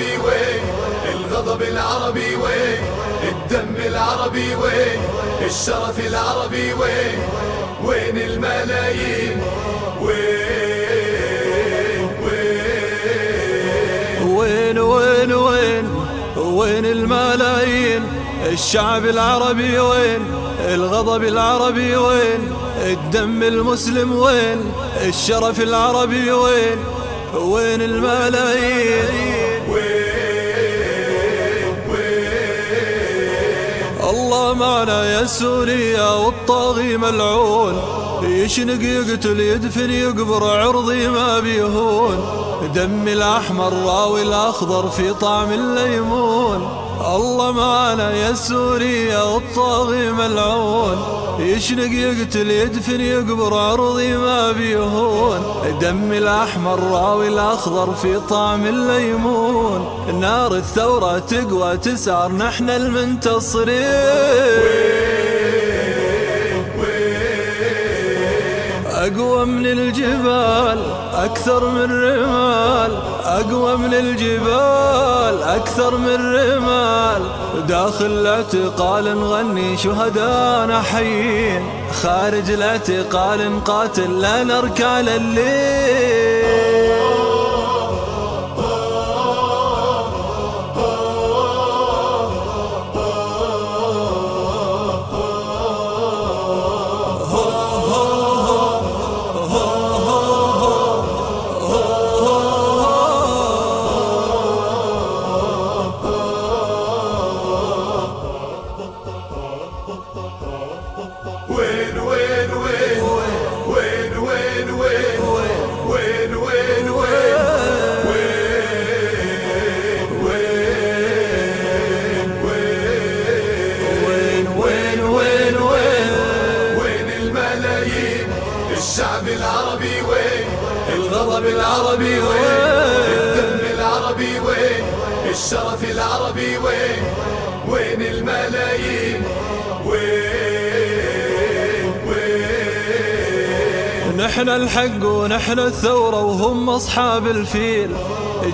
العربي وين؟ الغضب العربي وين؟ الدم العربي وين؟ الشرف العربي وين؟ وين الملايين؟ وين؟ وين؟ وين؟ وين؟ وين وين الملايين؟ الشعب العربي وين؟ الغضب العربي وين؟ الدم المسلم وين؟ الشرف العربي وين؟ وين الملايين؟ معنا يا سوريا والطاغي ملعون. يشنق يقتل يدفن يقبر عرضي ما بيهون. دم الأحمر راوي الأخضر في طعم الليمون. معنا يا سوريا والطاغي ملعون. يشنق يقتل يدفن يقبر عرضي ما بيهون. دم الأحمر راوي الأخضر في طعم الليمون. نار الثورة تقوى تسعر نحن المنتصرين. أقوى من الجبال أكثر من رمال. أقوى من الجبال أكثر من رمال. داخل الاعتقال نغني شهدانا حيين. خارج الاعتقال نقاتل لا نركع الليل. الشعب العربي وين؟ الغضب العربي وين؟ الدم العربي وين؟ الشرف العربي وين؟ وين الملايين؟ وين؟ وين؟ نحن الحق ونحن الثورة وهم أصحاب الفيل.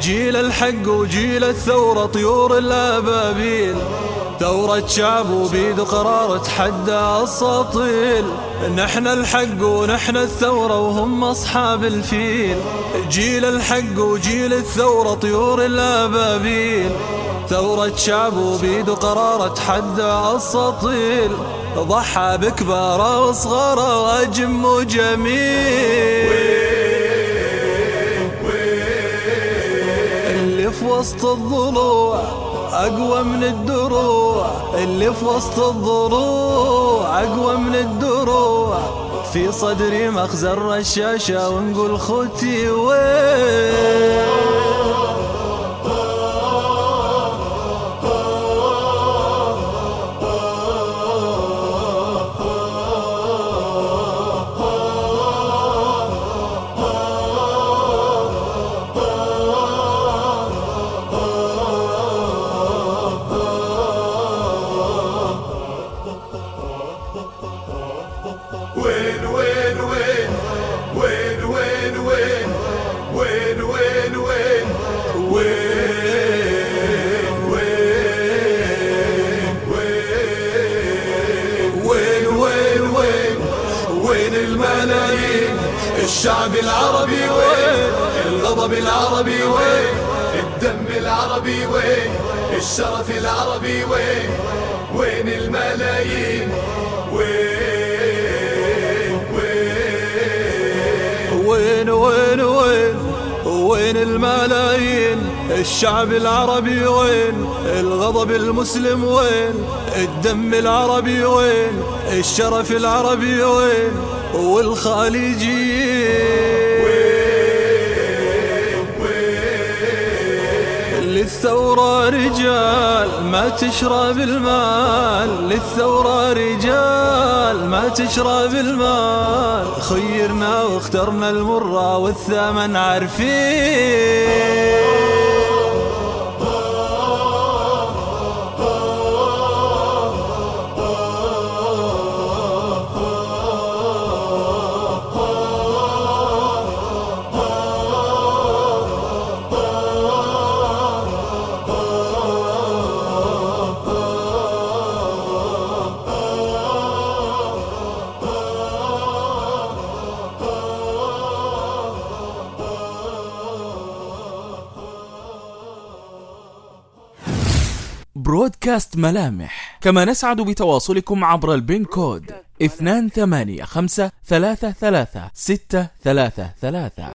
جيل الحق وجيل الثورة طيور الأبابيل. ثورة شعب وبيد قرار تحدى الساطيل نحن الحق ونحن الثورة وهم أصحاب الفيل. جيل الحق وجيل الثورة طيور الأبابيل. ثورة شعب وبيد قرار تحدى السطيل. ضحى بكباره وصغاره وأجم وجميل. اللي في وسط الضلوع أقوى من الدروع اللي في وسط الضلوع أقوى من الدروع. في صدري مخزن رشاشة ونقول خوتي وين؟ الملايين الشعب العربي وين؟ الغضب العربي وين؟ الدم العربي وين؟ الشرف العربي وين؟ وين الملايين؟ وين وين؟ وين؟ وين؟ وين؟ وين الملايين؟ الشعب العربي وين؟ الغضب المسلم وين؟ الدم العربي وين؟ الشرف العربي وين؟ والخالجيين للثورة رجال ما تشرب المال للثورة رجال ما تشرب المال خيرنا واخترنا المرة والثمن عارفين. برودكاست ملامح. كما نسعد بتواصلكم عبر البين كود. 285333 633